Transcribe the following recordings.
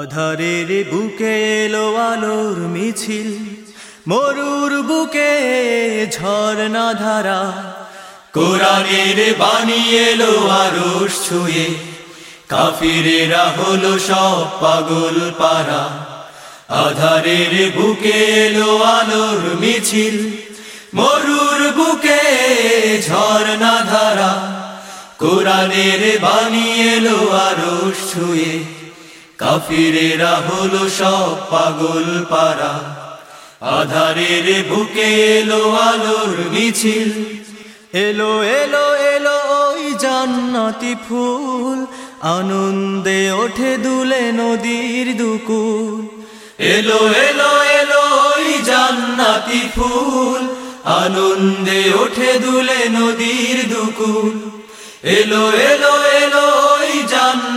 আধারের বুকে এলো আলোর মিছিল, মরুর বুকে ঝর্ণা ধারা। কোরআনের বাণী এলো আরশ ছুঁয়ে, কাফিরেরা হলো সব পাগল পারা আধারের বুকে এলো আলোর মিছিল, মরুর বুকে ঝর্ণা ধারা। কোরআনের বাণী এলো আরশ ছুঁয়ে কাফিরেরা হলো সব পাগল পারা আধারের বুকে এলো আলোর মিছিল। এলো এলো এলো ওই জান্নাতি ফুল। আনন্দে ওঠে দুলে নদীর দুকুল। এলো এলো এলো ওই জান্নাতি ফুল। আনন্দে ওঠে দুলে নদীর দুকুল। এলো এলো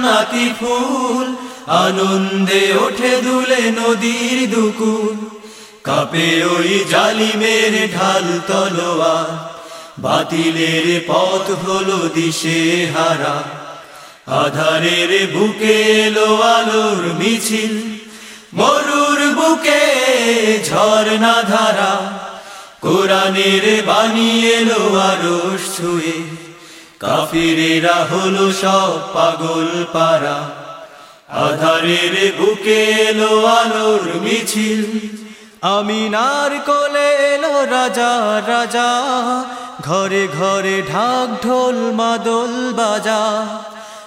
জান্নাতি ফুল, আনন্দে ওঠে দুলে নদীর দুকুল। কাপে ওই জালিমের ঢাল তলোয়ার, বাতিলের পথ হলো দিশে হারা। আধারের বুকে এলো আলোর মিছিল, মরুর বুকে ঝর্ণা ধারা। কোরআনের বাণী এলো আরশ ছুঁয়ে। কাফিরেরা হলো সব পাগল পারা। আধারের বুকে এলো আলোর মিছিল। আমিনার কোলে এলো রাজা রাজা। ঘরে ঘরে ঢাক ঢোল, মাদল বাজা।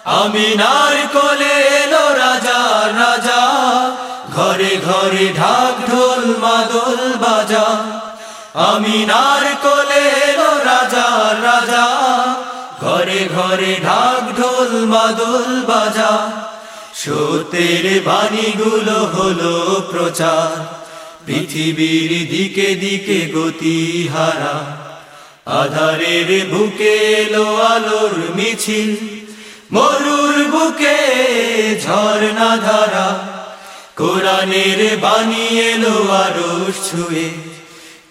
আমিনার কোলে এলো রাজা রাজা। ঘরে ঘরে ঢাক ঢোল, মাদল বাজা। আমিনার কোলে এলো রাজা রাজা। ঘরে ঘরে ঢাক ঢোল মাদল বাজা। সত্যের বাণীগুলো হলো প্রচার। পৃথিবীর দিকে দিকে গতি হারা। আধারের বুকে এলো আলোর মিছিল। মরুর বুকে ঝর্ণা ধারা। কোরআনের বাণী এলো আরশ ছুঁয়ে।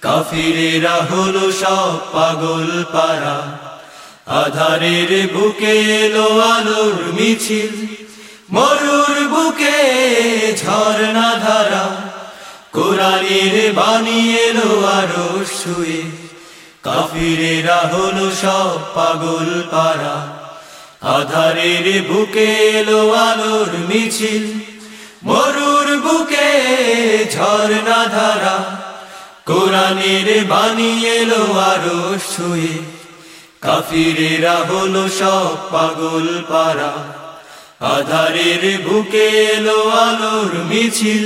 কাফিরেরা হলো সব পাগল পারা আধারের বুকে এলো আলোর মিছিল, মরুর বুকে ঝর্ণা ধারা, কোরআনের বাণী এলো আরশ ছুঁয়ে কাফিরেরা হলো সব পাগল পারা আধারের বুকে এলো আলোর মিছিল, মরুর বুকে ঝর্ণা ধারা, কোরআনের বাণী এলো আরশ ছুঁয়ে কাফিরেরা হলো সব পাগল পারা আধারের বুকে এলো আলোর মিছিল।